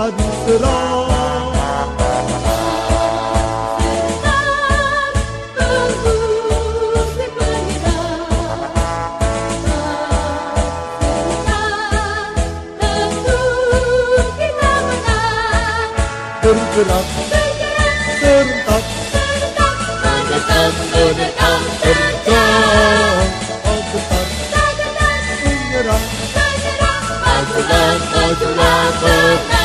bergerak Tunggu si penggerak Tentu kita menang bergerak serentak Menekan, menekan, terjang agetar menyerang Majulah, majulah, menang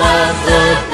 agetar menyerang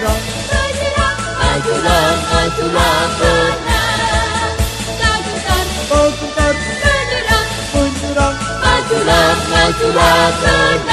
Hajuran Hajuran Hajuran Hajuran Hajuran Hajuran Hajuran Hajuran Hajuran